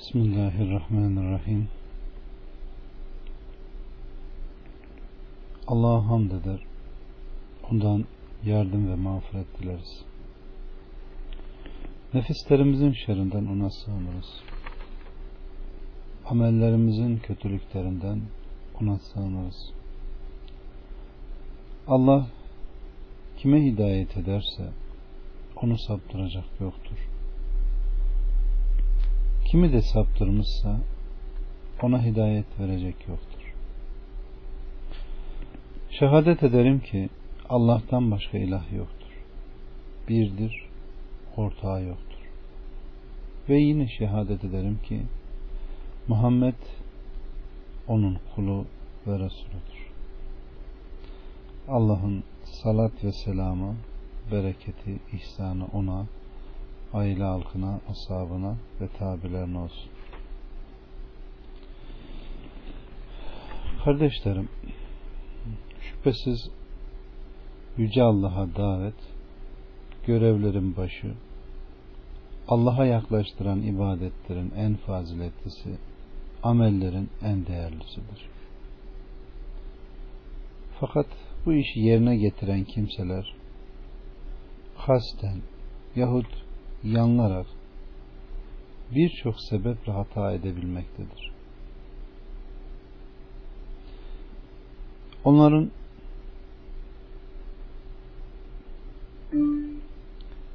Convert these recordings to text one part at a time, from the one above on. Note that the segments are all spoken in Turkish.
Bismillahirrahmanirrahim. Allah'a hamd eder. Ondan yardım ve mağfiret dileriz. Nefislerimizin şerrinden ona sığınırız. Amellerimizin kötülüklerinden ona sığınırız. Allah kime hidayet ederse onu saptıracak yoktur. Kimi de saptırmışsa ona hidayet verecek yoktur. Şehadet ederim ki Allah'tan başka ilah yoktur. Birdir, ortağı yoktur. Ve yine şehadet ederim ki Muhammed onun kulu ve Resuludur. Allah'ın salat ve selamı, bereketi, ihsanı ona, aile halkına, ashabına ve tabilerine olsun. Kardeşlerim, şüphesiz Yüce Allah'a davet, görevlerin başı, Allah'a yaklaştıran ibadetlerin en faziletlisi, amellerin en değerlisidir. Fakat bu işi yerine getiren kimseler kasten yahut yanlarak birçok sebeple hata edebilmektedir. Onların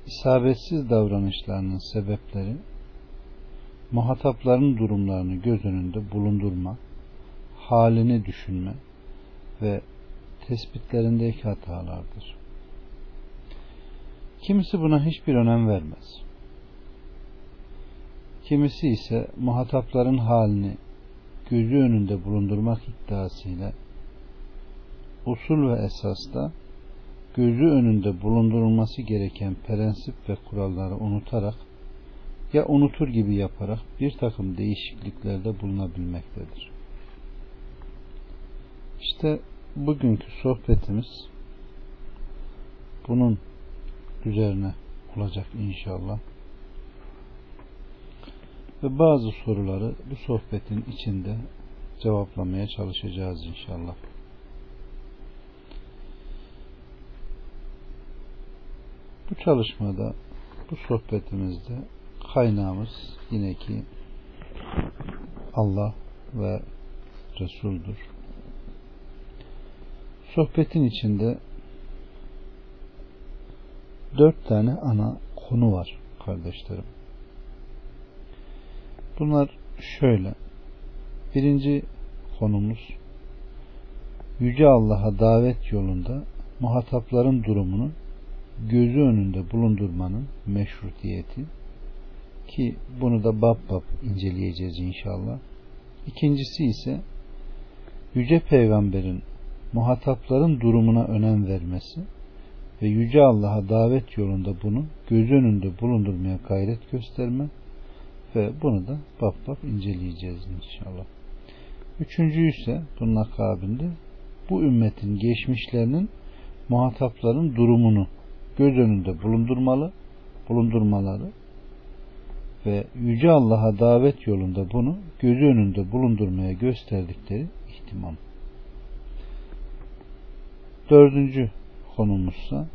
isabetsiz davranışlarının sebepleri muhatapların durumlarını göz önünde bulundurma, halini düşünme ve tespitlerindeki hatalardır. Kimisi buna hiçbir önem vermez. Kimisi ise muhatapların halini gözü önünde bulundurmak iddiasıyla usul ve esasda gözü önünde bulundurulması gereken prensip ve kuralları unutarak ya unutur gibi yaparak bir takım değişikliklerde bulunabilmektedir. İşte bugünkü sohbetimiz bunun üzerine olacak inşallah. Ve bazı soruları bu sohbetin içinde cevaplamaya çalışacağız inşallah. Bu çalışmada, bu sohbetimizde kaynağımız yine ki Allah ve Resul'dur. Sohbetin içinde dört tane ana konu var kardeşlerim. Bunlar şöyle. Birinci konumuz Yüce Allah'a davet yolunda muhatapların durumunu gözü önünde bulundurmanın meşrutiyeti ki bunu da bab bab inceleyeceğiz inşallah. İkincisi ise Yüce Peygamber'in muhatapların durumuna önem vermesi ve Yüce Allah'a davet yolunda bunu göz önünde bulundurmaya gayret gösterme ve bunu da bab bab inceleyeceğiz inşallah. Üçüncü ise bunun akabinde bu ümmetin geçmişlerinin muhatapların durumunu göz önünde bulundurmalı, bulundurmaları ve Yüce Allah'a davet yolunda bunu göz önünde bulundurmaya gösterdikleri ihtimam. Dördüncü konumuzsa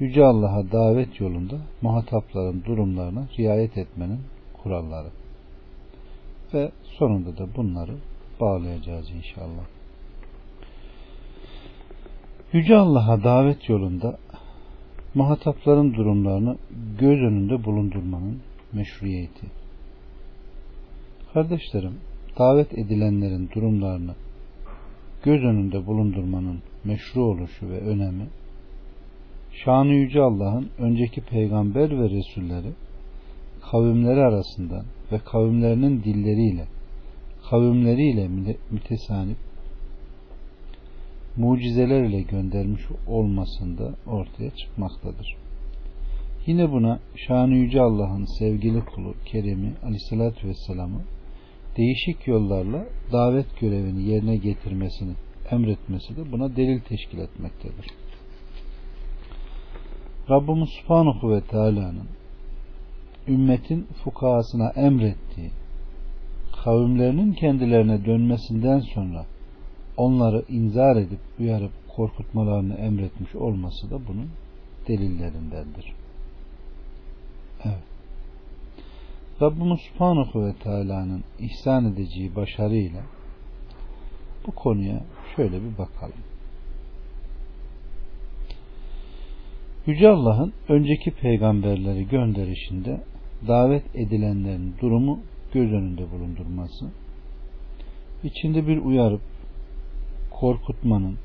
Yüce Allah'a davet yolunda muhatapların durumlarına riayet etmenin kuralları. Ve sonunda da bunları bağlayacağız inşallah. Yüce Allah'a davet yolunda muhatapların durumlarını göz önünde bulundurmanın meşruiyeti. Kardeşlerim, davet edilenlerin durumlarını göz önünde bulundurmanın meşru oluşu ve önemi Şanı Yüce Allah'ın önceki peygamber ve resulleri kavimleri arasından ve kavimlerinin dilleriyle kavimleriyle mütesanip mucizeler ile göndermiş olmasında ortaya çıkmaktadır. Yine buna şanı yüce Allah'ın sevgili kulu Kerem'i aleyhissalatü vesselam'ı değişik yollarla davet görevini yerine getirmesini emretmesi de buna delil teşkil etmektedir. Rabbimiz Subhanahu ve Teala'nın ümmetin fukahasına emrettiği kavimlerinin kendilerine dönmesinden sonra onları inzar edip uyarıp korkutmalarını emretmiş olması da bunun delillerindendir. Evet. Rabbimiz Subhanahu ve Teala'nın ihsan edeceği başarıyla bu konuya şöyle bir bakalım. Yüce Allah'ın önceki peygamberleri gönderişinde davet edilenlerin durumu göz önünde bulundurması, içinde bir uyarıp korkutmanın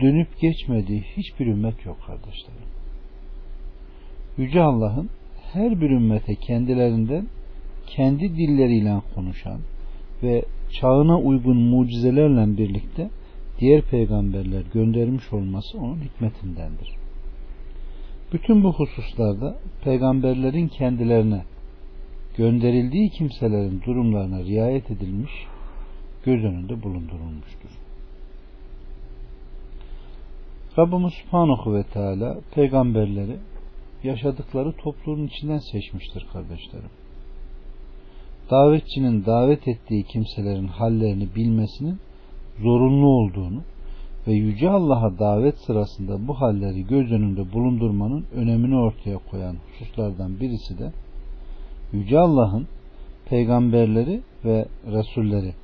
dönüp geçmediği hiçbir ümmet yok kardeşlerim. Yüce Allah'ın her bir ümmete kendilerinden kendi dilleriyle konuşan ve çağına uygun mucizelerle birlikte diğer peygamberler göndermiş olması onun hikmetindendir. Bütün bu hususlarda peygamberlerin kendilerine gönderildiği kimselerin durumlarına riayet edilmiş, göz önünde bulundurulmuştur. Rabbimiz Subhanahu ve Teala peygamberleri yaşadıkları topluluğun içinden seçmiştir kardeşlerim. Davetçinin davet ettiği kimselerin hallerini bilmesinin zorunlu olduğunu ve Yüce Allah'a davet sırasında bu halleri göz önünde bulundurmanın önemini ortaya koyan hususlardan birisi de Yüce Allah'ın peygamberleri ve Resulleri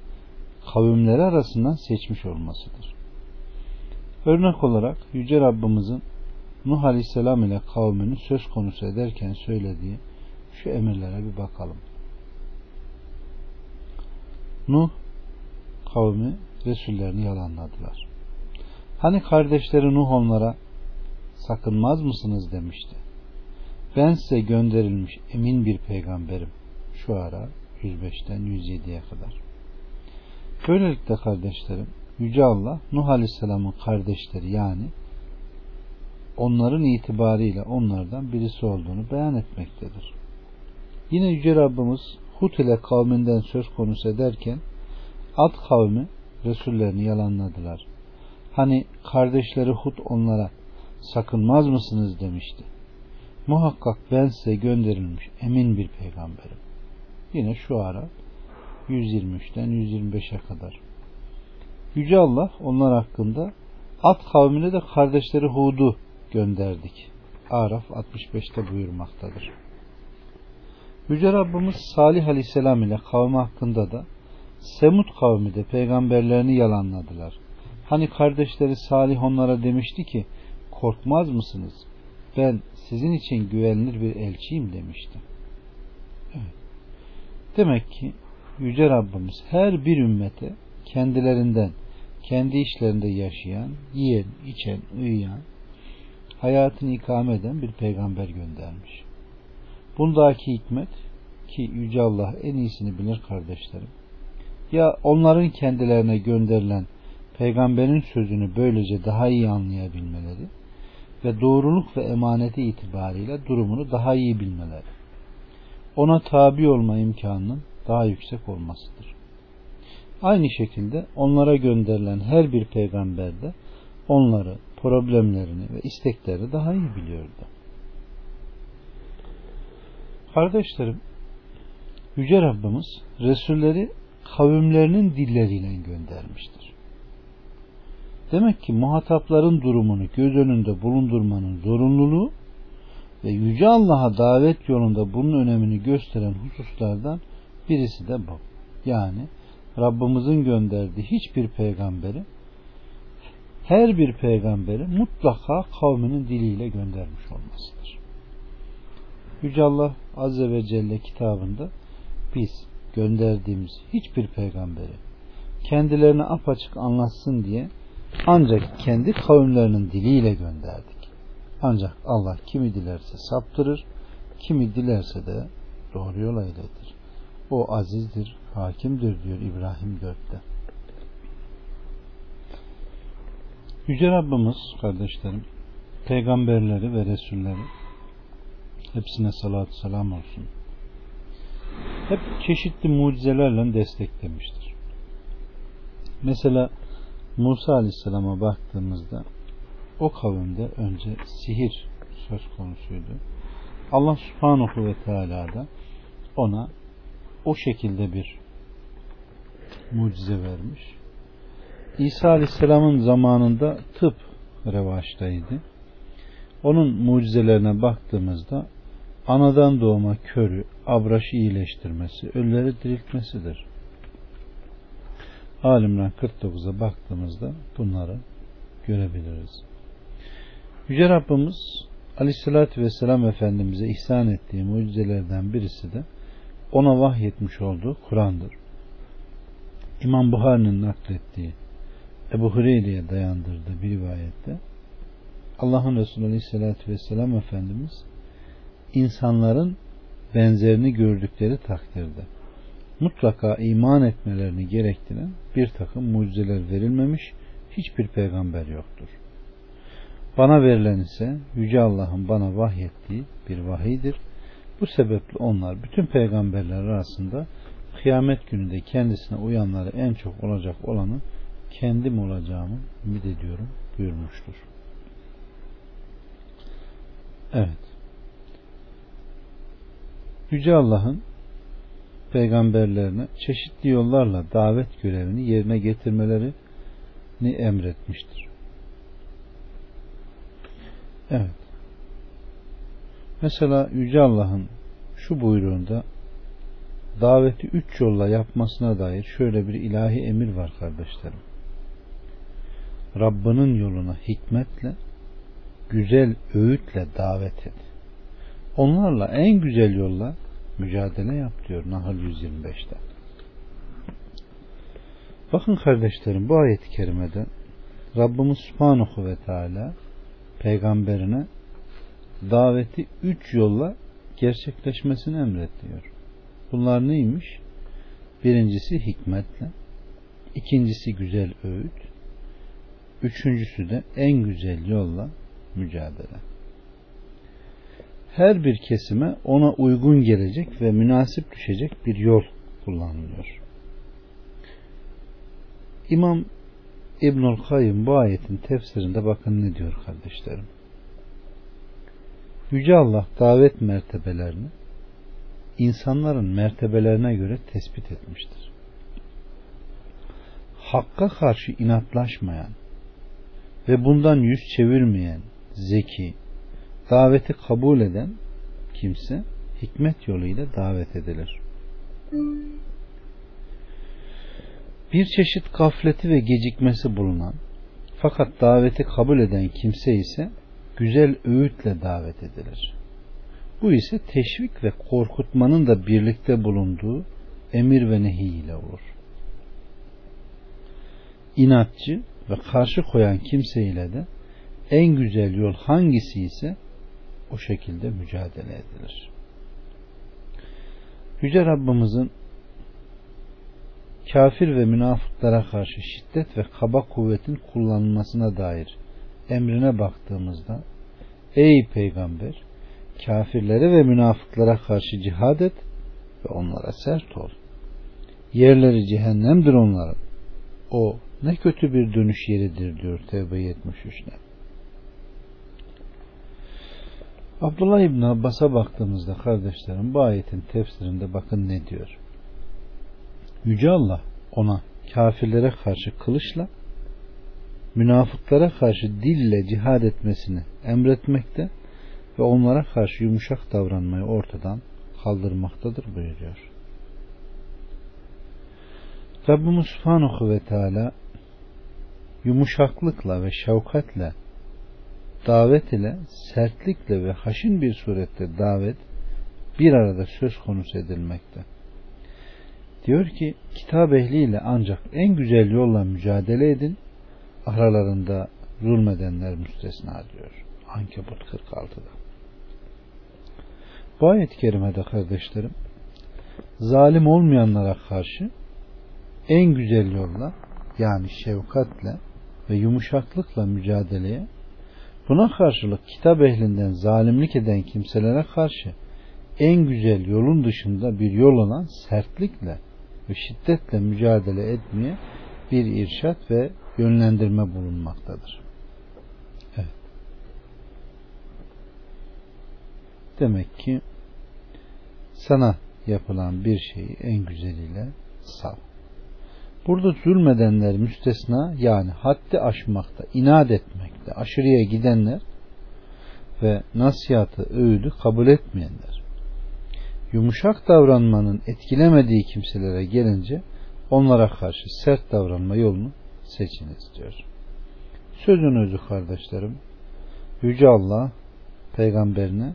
kavimleri arasından seçmiş olmasıdır. Örnek olarak Yüce Rabbimizin Nuh Aleyhisselam ile kavmini söz konusu ederken söylediği şu emirlere bir bakalım. Nuh kavmi Resullerini yalanladılar. Hani kardeşleri Nuh onlara sakınmaz mısınız demişti. Ben size gönderilmiş emin bir peygamberim. Şu ara 105'ten 107'ye kadar. Böylelikle kardeşlerim Yüce Allah Nuh Aleyhisselam'ın kardeşleri yani onların itibariyle onlardan birisi olduğunu beyan etmektedir. Yine Yüce Rabbimiz Hud ile kavminden söz konusu ederken Ad kavmi Resullerini yalanladılar. Hani kardeşleri Hud onlara sakınmaz mısınız demişti. Muhakkak ben size gönderilmiş emin bir peygamberim. Yine şu ara 123'ten 125'e kadar. Yüce Allah onlar hakkında At kavmine de kardeşleri Hud'u gönderdik. Araf 65'te buyurmaktadır. Yüce Rabbimiz Salih Aleyhisselam ile kavmi hakkında da Semut kavmi de peygamberlerini yalanladılar. Hani kardeşleri Salih onlara demişti ki korkmaz mısınız? Ben sizin için güvenilir bir elçiyim demişti. Evet. Demek ki Yüce Rabbimiz her bir ümmete kendilerinden kendi işlerinde yaşayan, yiyen, içen, uyuyan, hayatını ikame eden bir peygamber göndermiş. Bundaki hikmet ki Yüce Allah en iyisini bilir kardeşlerim. Ya onların kendilerine gönderilen peygamberin sözünü böylece daha iyi anlayabilmeleri ve doğruluk ve emaneti itibariyle durumunu daha iyi bilmeleri. Ona tabi olma imkanının daha yüksek olmasıdır. Aynı şekilde onlara gönderilen her bir peygamber de onları, problemlerini ve isteklerini daha iyi biliyordu. Kardeşlerim, Yüce Rabbimiz Resulleri kavimlerinin dilleriyle göndermiştir. Demek ki muhatapların durumunu göz önünde bulundurmanın zorunluluğu ve Yüce Allah'a davet yolunda bunun önemini gösteren hususlardan birisi de bu. Yani Rabbimizin gönderdiği hiçbir peygamberi her bir peygamberi mutlaka kavminin diliyle göndermiş olmasıdır. Yüce Allah Azze ve Celle kitabında biz gönderdiğimiz hiçbir peygamberi kendilerine apaçık anlatsın diye ancak kendi kavimlerinin diliyle gönderdik. Ancak Allah kimi dilerse saptırır, kimi dilerse de doğru yola iletir. O azizdir, hakimdir diyor İbrahim 4'te. Yüce Rabbimiz kardeşlerim peygamberleri ve resulleri hepsine salatü selam olsun. Hep çeşitli mucizelerle desteklemiştir. Mesela Musa Aleyhisselam'a baktığımızda o kavimde önce sihir söz konusuydu. Allah Subhanahu ve Teala da ona o şekilde bir mucize vermiş. İsa Aleyhisselam'ın zamanında tıp revaçtaydı. Onun mucizelerine baktığımızda anadan doğma körü, abraşı iyileştirmesi, ölüleri diriltmesidir. Alimran 49'a baktığımızda bunları görebiliriz. Yüce Rabbimiz Aleyhisselatü Vesselam Efendimiz'e ihsan ettiği mucizelerden birisi de ona vahyetmiş olduğu Kur'an'dır. İmam Buhari'nin naklettiği Ebu Hureyre'ye dayandırdığı bir rivayette Allah'ın Resulü Aleyhisselatü Vesselam Efendimiz insanların benzerini gördükleri takdirde mutlaka iman etmelerini gerektiren bir takım mucizeler verilmemiş hiçbir peygamber yoktur. Bana verilen ise Yüce Allah'ın bana vahyettiği bir vahidir. Bu sebeple onlar bütün peygamberler arasında kıyamet gününde kendisine uyanları en çok olacak olanı kendim olacağımı ümit ediyorum buyurmuştur. Evet. Yüce Allah'ın peygamberlerine çeşitli yollarla davet görevini yerine getirmelerini emretmiştir. Evet. Mesela Yüce Allah'ın şu buyruğunda daveti üç yolla yapmasına dair şöyle bir ilahi emir var kardeşlerim. Rabbinin yoluna hikmetle, güzel öğütle davet et. Onlarla en güzel yolla mücadele yap diyor Nahl 125'te. Bakın kardeşlerim bu ayet-i kerimede Rabbimiz Subhanahu ve Teala peygamberine daveti üç yolla gerçekleşmesini emrediyor. Bunlar neymiş? Birincisi hikmetle, ikincisi güzel öğüt, üçüncüsü de en güzel yolla mücadele. Her bir kesime ona uygun gelecek ve münasip düşecek bir yol kullanılıyor. İmam İbnül Kayyum bu ayetin tefsirinde bakın ne diyor kardeşlerim. Yüce Allah davet mertebelerini insanların mertebelerine göre tespit etmiştir. Hakka karşı inatlaşmayan ve bundan yüz çevirmeyen zeki, daveti kabul eden kimse hikmet yoluyla davet edilir. Bir çeşit gafleti ve gecikmesi bulunan fakat daveti kabul eden kimse ise güzel öğütle davet edilir. Bu ise teşvik ve korkutmanın da birlikte bulunduğu emir ve nehi ile olur. İnatçı ve karşı koyan kimse ile de en güzel yol hangisi ise o şekilde mücadele edilir. Yüce Rabbimizin kafir ve münafıklara karşı şiddet ve kaba kuvvetin kullanılmasına dair emrine baktığımızda ey peygamber kafirlere ve münafıklara karşı cihad et ve onlara sert ol. Yerleri cehennemdir onların. O ne kötü bir dönüş yeridir diyor Tevbe 73'te. Abdullah İbn Abbas'a baktığımızda kardeşlerim bu ayetin tefsirinde bakın ne diyor. Yüce Allah ona kafirlere karşı kılıçla münafıklara karşı dille cihad etmesini emretmekte ve onlara karşı yumuşak davranmayı ortadan kaldırmaktadır buyuruyor. Rabbimiz Subhanahu ve Teala yumuşaklıkla ve şefkatle davet ile sertlikle ve haşin bir surette davet bir arada söz konusu edilmekte. Diyor ki kitap ehliyle ancak en güzel yolla mücadele edin aralarında zulmedenler müstesna diyor. Ankebut 46'da. Bu ayet-i kerimede kardeşlerim zalim olmayanlara karşı en güzel yolla yani şefkatle ve yumuşaklıkla mücadeleye buna karşılık kitap ehlinden zalimlik eden kimselere karşı en güzel yolun dışında bir yol olan sertlikle ve şiddetle mücadele etmeye bir irşat ve yönlendirme bulunmaktadır. Evet. Demek ki sana yapılan bir şeyi en güzeliyle sav. Burada zulmedenler müstesna yani haddi aşmakta, inat etmekte, aşırıya gidenler ve nasihatı, öğüdü kabul etmeyenler. Yumuşak davranmanın etkilemediği kimselere gelince onlara karşı sert davranma yolunu seçiniz diyor. Sözün özü kardeşlerim. Yüce Allah peygamberine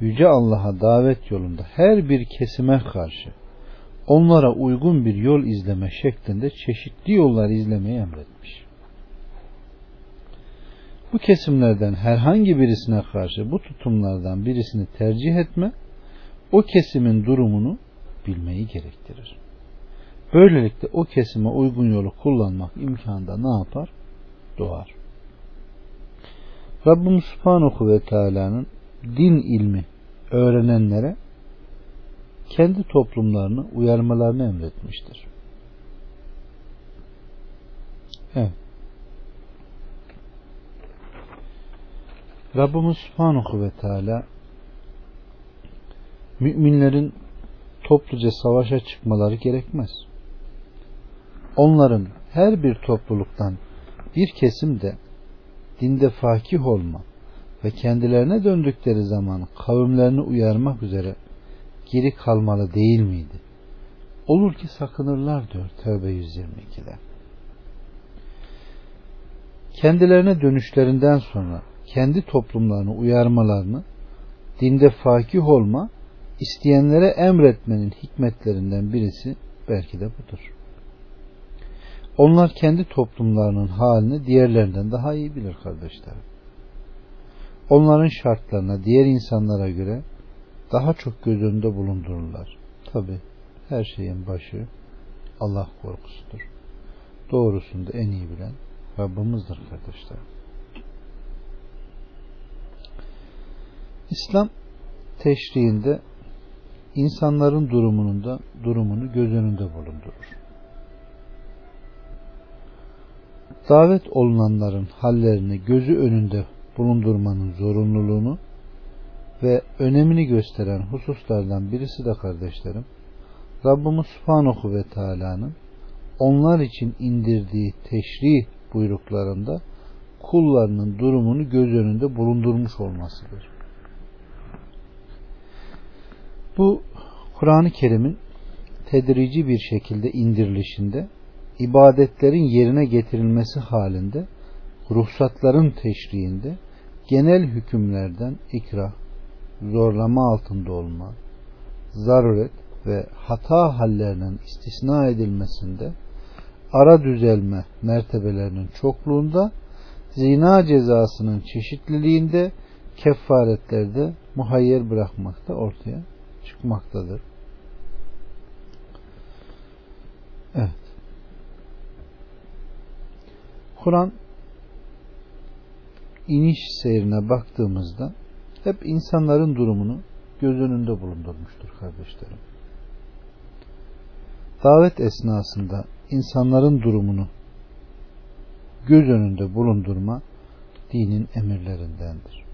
Yüce Allah'a davet yolunda her bir kesime karşı onlara uygun bir yol izleme şeklinde çeşitli yollar izlemeyi emretmiş. Bu kesimlerden herhangi birisine karşı bu tutumlardan birisini tercih etme, o kesimin durumunu bilmeyi gerektirir. Böylelikle o kesime uygun yolu kullanmak imkanında ne yapar? Doğar. Rabbimiz Subhanahu ve Teala'nın din ilmi öğrenenlere kendi toplumlarını uyarmalarını emretmiştir. Evet. Rabbimiz Subhanahu ve Teala müminlerin topluca savaşa çıkmaları gerekmez. Onların her bir topluluktan bir kesim de dinde fakih olma ve kendilerine döndükleri zaman kavimlerini uyarmak üzere geri kalmalı değil miydi? Olur ki sakınırlar diyor Tevbe 122'de. Kendilerine dönüşlerinden sonra kendi toplumlarını uyarmalarını, dinde fakih olma, isteyenlere emretmenin hikmetlerinden birisi belki de budur. Onlar kendi toplumlarının halini diğerlerinden daha iyi bilir kardeşlerim. Onların şartlarına diğer insanlara göre daha çok göz önünde bulundururlar. Tabi her şeyin başı Allah korkusudur. Doğrusunu da en iyi bilen Rabbimizdir kardeşler. İslam teşriğinde insanların durumunun da durumunu göz önünde bulundurur. Davet olunanların hallerini gözü önünde bulundurmanın zorunluluğunu ve önemini gösteren hususlardan birisi de kardeşlerim Rabbimiz Subhanahu ve Teala'nın onlar için indirdiği teşrih buyruklarında kullarının durumunu göz önünde bulundurmuş olmasıdır. Bu Kur'an-ı Kerim'in tedrici bir şekilde indirilişinde ibadetlerin yerine getirilmesi halinde ruhsatların teşriğinde genel hükümlerden ikrah, zorlama altında olma, zaruret ve hata hallerinin istisna edilmesinde ara düzelme mertebelerinin çokluğunda zina cezasının çeşitliliğinde kefaretlerde muhayyer bırakmakta ortaya çıkmaktadır. Evet. Kur'an iniş seyrine baktığımızda hep insanların durumunu göz önünde bulundurmuştur kardeşlerim. Davet esnasında insanların durumunu göz önünde bulundurma dinin emirlerindendir.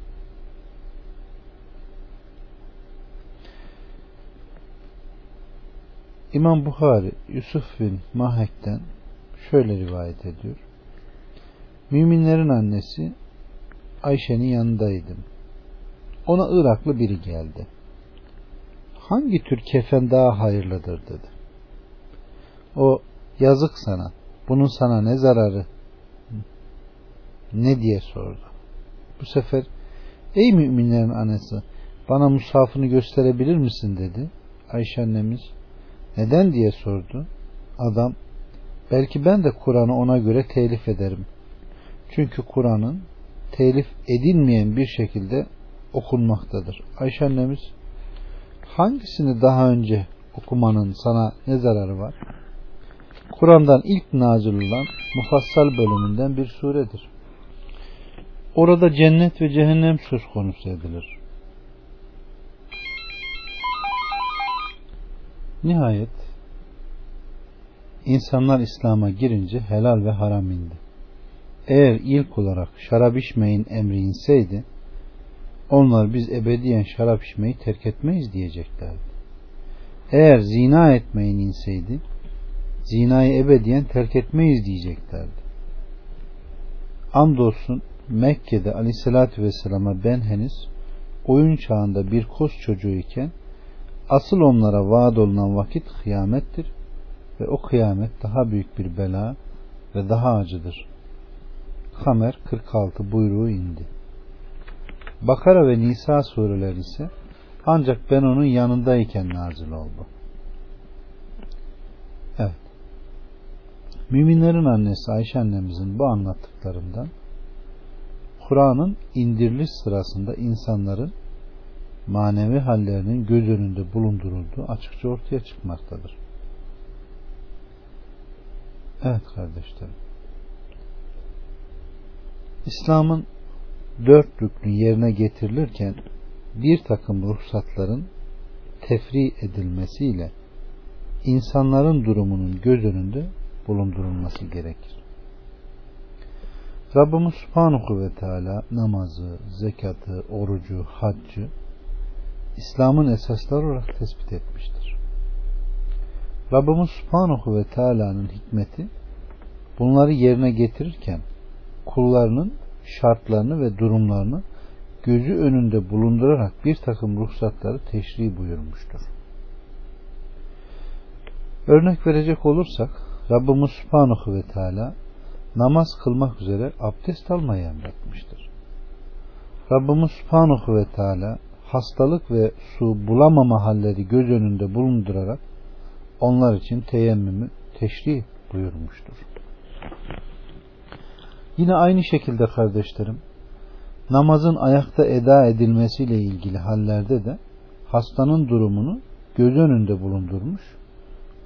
İmam Bukhari Yusuf bin Mahek'ten şöyle rivayet ediyor. Müminlerin annesi Ayşe'nin yanındaydım. Ona Iraklı biri geldi. Hangi tür kefen daha hayırlıdır dedi. O yazık sana. Bunun sana ne zararı? Ne diye sordu. Bu sefer ey müminlerin annesi bana musafını gösterebilir misin dedi. Ayşe annemiz neden diye sordu. Adam belki ben de Kur'an'ı ona göre telif ederim. Çünkü Kur'an'ın telif edilmeyen bir şekilde okunmaktadır. Ayşe annemiz hangisini daha önce okumanın sana ne zararı var? Kur'an'dan ilk nazil olan mufassal bölümünden bir suredir. Orada cennet ve cehennem söz konusu edilir. Nihayet insanlar İslam'a girince helal ve haram indi. Eğer ilk olarak şarap içmeyin emri inseydi onlar biz ebediyen şarap içmeyi terk etmeyiz diyeceklerdi. eğer zina etmeyin inseydi zinayı ebediyen terk etmeyiz diyeceklerdi. Andolsun Mekke'de aleyhissalatü vesselama ben henüz oyun çağında bir koz çocuğu iken asıl onlara vaat olunan vakit kıyamettir ve o kıyamet daha büyük bir bela ve daha acıdır. Kamer 46 buyruğu indi. Bakara ve Nisa sureleri ise ancak ben onun yanındayken nazil oldu. Evet. Müminlerin annesi Ayşe annemizin bu anlattıklarından Kur'an'ın indiriliş sırasında insanların manevi hallerinin göz önünde bulundurulduğu açıkça ortaya çıkmaktadır. Evet kardeşlerim. İslam'ın dört rüknü yerine getirilirken bir takım ruhsatların tefri edilmesiyle insanların durumunun göz önünde bulundurulması gerekir. Rabbimiz Subhanahu ve Teala namazı, zekatı, orucu, haccı İslam'ın esasları olarak tespit etmiştir. Rabbimiz Subhanahu ve Teala'nın hikmeti bunları yerine getirirken kullarının şartlarını ve durumlarını gözü önünde bulundurarak bir takım ruhsatları teşri buyurmuştur. Örnek verecek olursak Rabbimiz Subhanahu ve Teala namaz kılmak üzere abdest almayı emretmiştir. Rabbimiz Subhanahu ve Teala hastalık ve su bulamama halleri göz önünde bulundurarak onlar için teyemmümü teşri buyurmuştur. Yine aynı şekilde kardeşlerim namazın ayakta eda edilmesiyle ilgili hallerde de hastanın durumunu göz önünde bulundurmuş,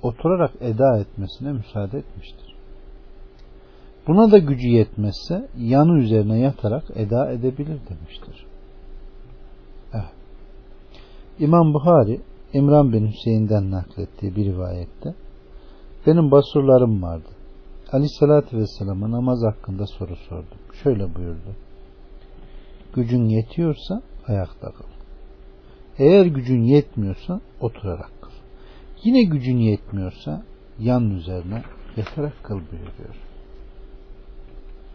oturarak eda etmesine müsaade etmiştir. Buna da gücü yetmezse yanı üzerine yatarak eda edebilir demiştir. Evet. İmam Buhari İmran bin Hüseyin'den naklettiği bir rivayette benim basurlarım vardı. Aleyhissalatü Vesselam'a namaz hakkında soru sordum. Şöyle buyurdu. Gücün yetiyorsa ayakta kıl. Eğer gücün yetmiyorsa oturarak kıl. Yine gücün yetmiyorsa yan üzerine yatarak kıl buyuruyor.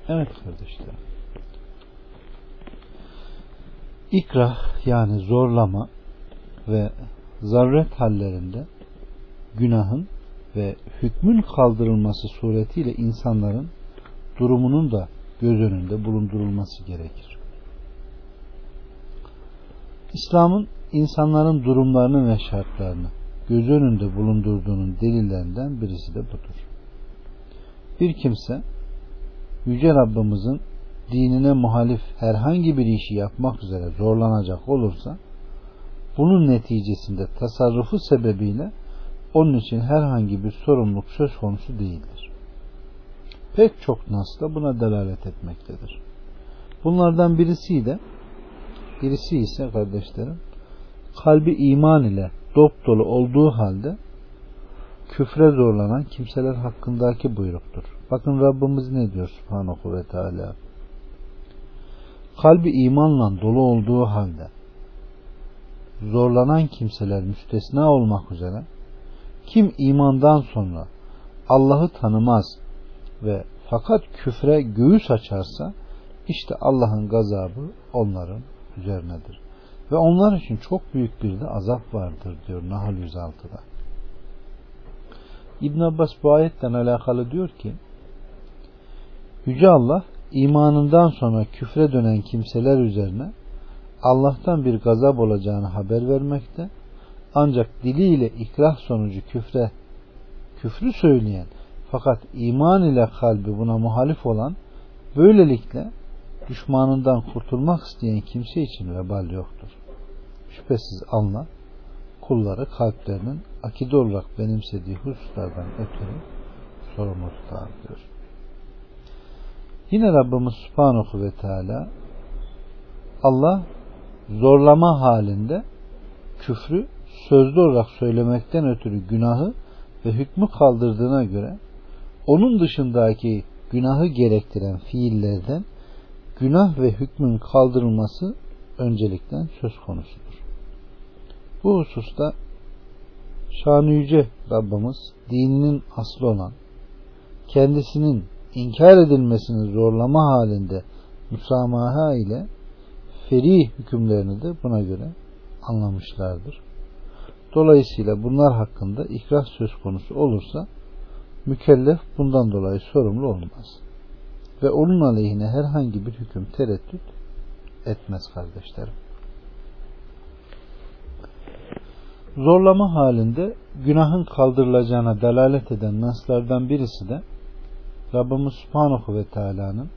Evet kardeşlerim. İkrah yani zorlama ve zaruret hallerinde günahın ve hükmün kaldırılması suretiyle insanların durumunun da göz önünde bulundurulması gerekir. İslam'ın insanların durumlarını ve şartlarını göz önünde bulundurduğunun delillerinden birisi de budur. Bir kimse Yüce Rabbimizin dinine muhalif herhangi bir işi yapmak üzere zorlanacak olursa bunun neticesinde tasarrufu sebebiyle onun için herhangi bir sorumluluk söz konusu değildir. Pek çok nas da buna delalet etmektedir. Bunlardan birisi de birisi ise kardeşlerim kalbi iman ile dop dolu olduğu halde küfre zorlanan kimseler hakkındaki buyruktur. Bakın Rabbimiz ne diyor Subhanahu ve Teala. Kalbi imanla dolu olduğu halde zorlanan kimseler müstesna olmak üzere kim imandan sonra Allah'ı tanımaz ve fakat küfre göğüs açarsa işte Allah'ın gazabı onların üzerinedir. Ve onlar için çok büyük bir de azap vardır diyor Nahl 106'da. İbn Abbas bu ayetten alakalı diyor ki Yüce Allah imanından sonra küfre dönen kimseler üzerine Allah'tan bir gazap olacağını haber vermekte ancak diliyle ikrah sonucu küfre küfrü söyleyen fakat iman ile kalbi buna muhalif olan böylelikle düşmanından kurtulmak isteyen kimse için vebal yoktur. Şüphesiz Allah kulları kalplerinin akide olarak benimsediği hususlardan ötürü sorumlu tutar. Yine Rabbimiz Subhanahu ve Teala Allah zorlama halinde küfrü sözlü olarak söylemekten ötürü günahı ve hükmü kaldırdığına göre onun dışındaki günahı gerektiren fiillerden günah ve hükmün kaldırılması öncelikten söz konusudur. Bu hususta Şanı Yüce Rabbimiz dininin aslı olan kendisinin inkar edilmesini zorlama halinde müsamaha ile feri hükümlerini de buna göre anlamışlardır. Dolayısıyla bunlar hakkında ikrah söz konusu olursa mükellef bundan dolayı sorumlu olmaz. Ve onun aleyhine herhangi bir hüküm tereddüt etmez kardeşlerim. Zorlama halinde günahın kaldırılacağına delalet eden naslardan birisi de Rabbimiz Subhanahu ve Teala'nın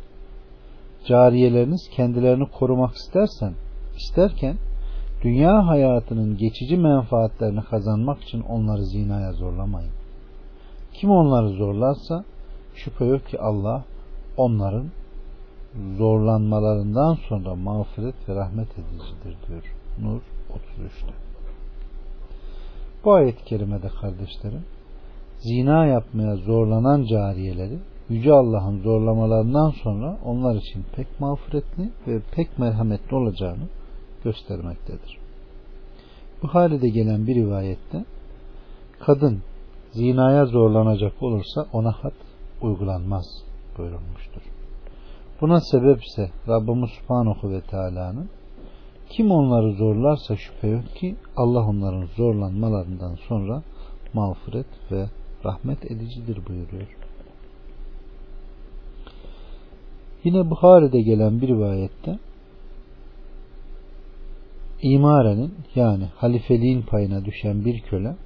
cariyeleriniz kendilerini korumak istersen isterken dünya hayatının geçici menfaatlerini kazanmak için onları zinaya zorlamayın. Kim onları zorlarsa şüphe yok ki Allah onların zorlanmalarından sonra mağfiret ve rahmet edicidir diyor. Nur 33'te. Bu ayet-i kerimede kardeşlerim zina yapmaya zorlanan cariyeleri Yüce Allah'ın zorlamalarından sonra onlar için pek mağfiretli ve pek merhametli olacağını göstermektedir. Bu halde gelen bir rivayette kadın zinaya zorlanacak olursa ona had uygulanmaz buyurulmuştur. Buna sebep ise Rabbimiz Subhanahu ve Teala'nın kim onları zorlarsa şüphe yok ki Allah onların zorlanmalarından sonra mağfiret ve rahmet edicidir buyuruyor. Yine Buhari'de gelen bir rivayette imarenin yani halifeliğin payına düşen bir köle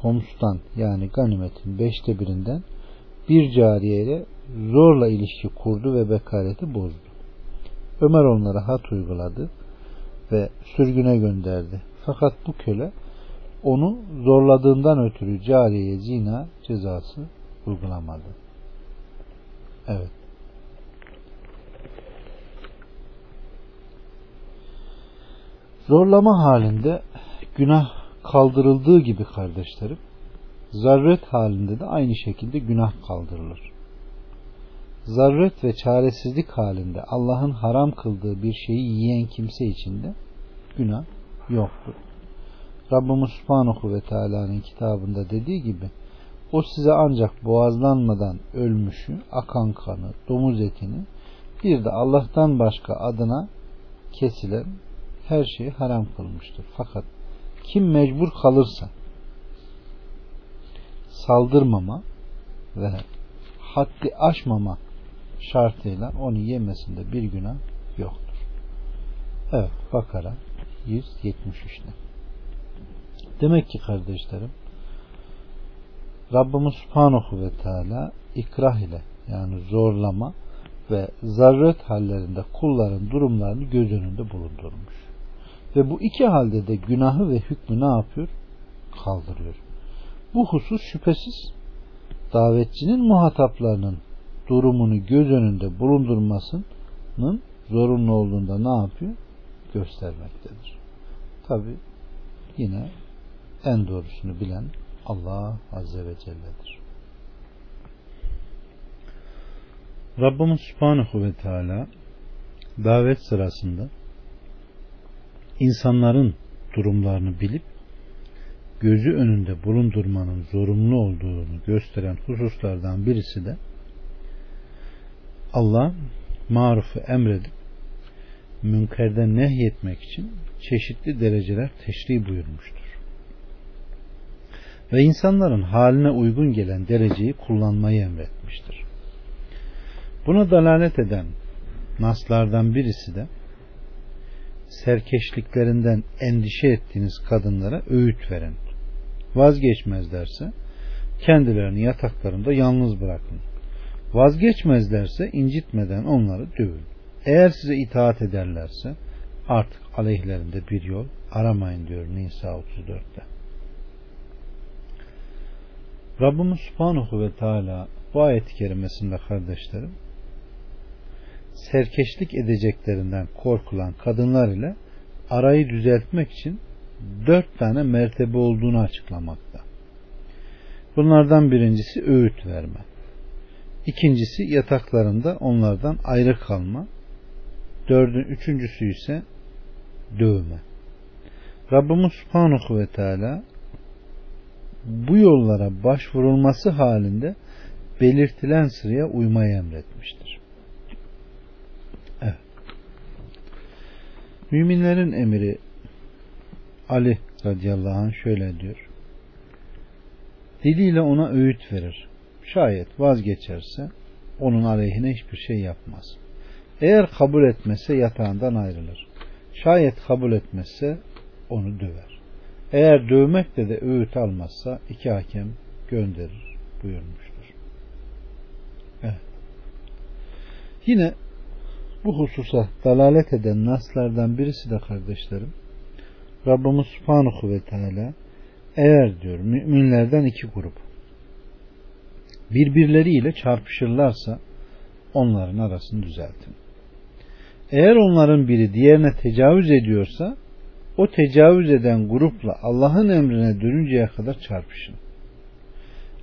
homstan yani ganimetin beşte birinden bir cariyeyle zorla ilişki kurdu ve bekareti bozdu. Ömer onlara hat uyguladı ve sürgüne gönderdi. Fakat bu köle onu zorladığından ötürü cariyeye zina cezası uygulamadı. Evet. Zorlama halinde günah kaldırıldığı gibi kardeşlerim, zarret halinde de aynı şekilde günah kaldırılır. Zarret ve çaresizlik halinde Allah'ın haram kıldığı bir şeyi yiyen kimse için de günah yoktur. Rabbimiz Subhanahu ve Teala'nın kitabında dediği gibi o size ancak boğazlanmadan ölmüşü, akan kanı, domuz etini bir de Allah'tan başka adına kesilen her şeyi haram kılmıştır. Fakat kim mecbur kalırsa saldırmama ve haddi aşmama şartıyla onu yemesinde bir günah yoktur. Evet Bakara 173'te. Demek ki kardeşlerim Rabbimiz Subhanahu ve Teala ikrah ile yani zorlama ve zaruret hallerinde kulların durumlarını göz önünde bulundurmuş. Ve bu iki halde de günahı ve hükmü ne yapıyor? Kaldırıyor. Bu husus şüphesiz davetçinin muhataplarının durumunu göz önünde bulundurmasının zorunlu olduğunda ne yapıyor? Göstermektedir. Tabi yine en doğrusunu bilen Allah Azze ve Celle'dir. Rabbimiz Subhanahu ve Teala davet sırasında insanların durumlarını bilip gözü önünde bulundurmanın zorunlu olduğunu gösteren hususlardan birisi de Allah marufu emredip münkerden nehyetmek için çeşitli dereceler teşri buyurmuştur. Ve insanların haline uygun gelen dereceyi kullanmayı emretmiştir. Buna dalalet eden naslardan birisi de serkeşliklerinden endişe ettiğiniz kadınlara öğüt verin. Vazgeçmezlerse kendilerini yataklarında yalnız bırakın. Vazgeçmezlerse incitmeden onları dövün. Eğer size itaat ederlerse artık aleyhlerinde bir yol aramayın diyor Nisa 34'te. Rabbimiz Subhanahu ve Teala bu ayet-i kerimesinde kardeşlerim serkeşlik edeceklerinden korkulan kadınlar ile arayı düzeltmek için dört tane mertebe olduğunu açıklamakta. Bunlardan birincisi öğüt verme. İkincisi yataklarında onlardan ayrı kalma. Dördün, üçüncüsü ise dövme. Rabbimiz Subhanahu ve Teala bu yollara başvurulması halinde belirtilen sıraya uymayı emretmiştir. Evet. Müminlerin emiri Ali radıyallahu anh şöyle diyor. Diliyle ona öğüt verir. Şayet vazgeçerse onun aleyhine hiçbir şey yapmaz. Eğer kabul etmezse yatağından ayrılır. Şayet kabul etmezse onu döver. Eğer dövmekle de öğüt almazsa iki hakem gönderir buyurmuştur. Evet. Yine bu hususa dalalet eden naslardan birisi de kardeşlerim Rabbimiz Subhanahu ve Teala eğer diyor müminlerden iki grup birbirleriyle çarpışırlarsa onların arasını düzeltin. Eğer onların biri diğerine tecavüz ediyorsa o tecavüz eden grupla Allah'ın emrine dönünceye kadar çarpışın.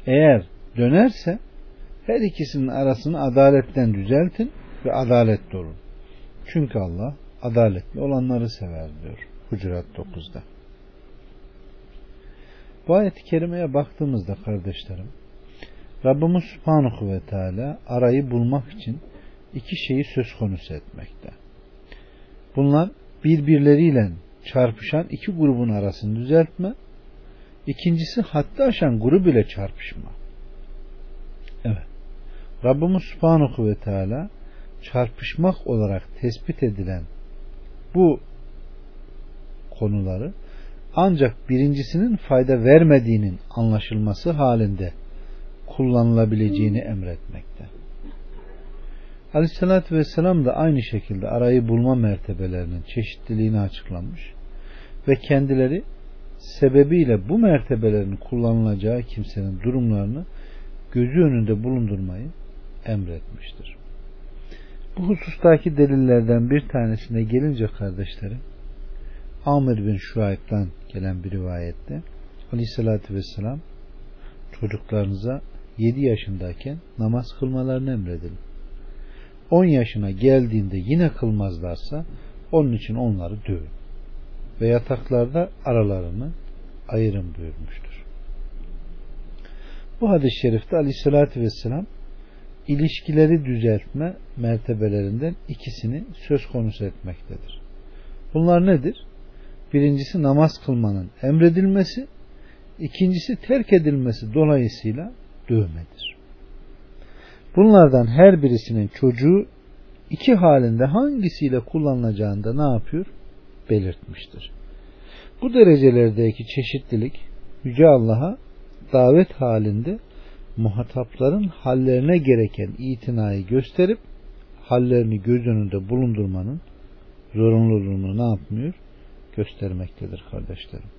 Eğer dönerse her ikisinin arasını adaletten düzeltin ve adaletli olun. Çünkü Allah adaletli olanları sever diyor Hucurat 9'da. Bu ayet-i kerimeye baktığımızda kardeşlerim Rabbimiz Subhanahu ve Teala arayı bulmak için iki şeyi söz konusu etmekte. Bunlar birbirleriyle çarpışan iki grubun arasını düzeltme, ikincisi hatta aşan grup ile çarpışma. Evet. Rabbimiz Subhanahu ve Teala çarpışmak olarak tespit edilen bu konuları ancak birincisinin fayda vermediğinin anlaşılması halinde kullanılabileceğini emretmekte. Aleyhissalatü Vesselam da aynı şekilde arayı bulma mertebelerinin çeşitliliğini açıklamış ve kendileri sebebiyle bu mertebelerin kullanılacağı kimsenin durumlarını gözü önünde bulundurmayı emretmiştir. Bu husustaki delillerden bir tanesine gelince kardeşlerim Amir bin Şuayb'dan gelen bir rivayette Aleyhisselatü Vesselam çocuklarınıza 7 yaşındayken namaz kılmalarını emredin. 10 yaşına geldiğinde yine kılmazlarsa onun için onları dövün. Ve yataklarda aralarını ayırın buyurmuştur. Bu hadis-i şerifte aleyhissalatü vesselam ilişkileri düzeltme mertebelerinden ikisini söz konusu etmektedir. Bunlar nedir? Birincisi namaz kılmanın emredilmesi, ikincisi terk edilmesi dolayısıyla dövmedir. Bunlardan her birisinin çocuğu iki halinde hangisiyle kullanılacağını da ne yapıyor? Belirtmiştir. Bu derecelerdeki çeşitlilik Yüce Allah'a davet halinde muhatapların hallerine gereken itinayı gösterip hallerini göz önünde bulundurmanın zorunluluğunu ne yapmıyor? Göstermektedir kardeşlerim.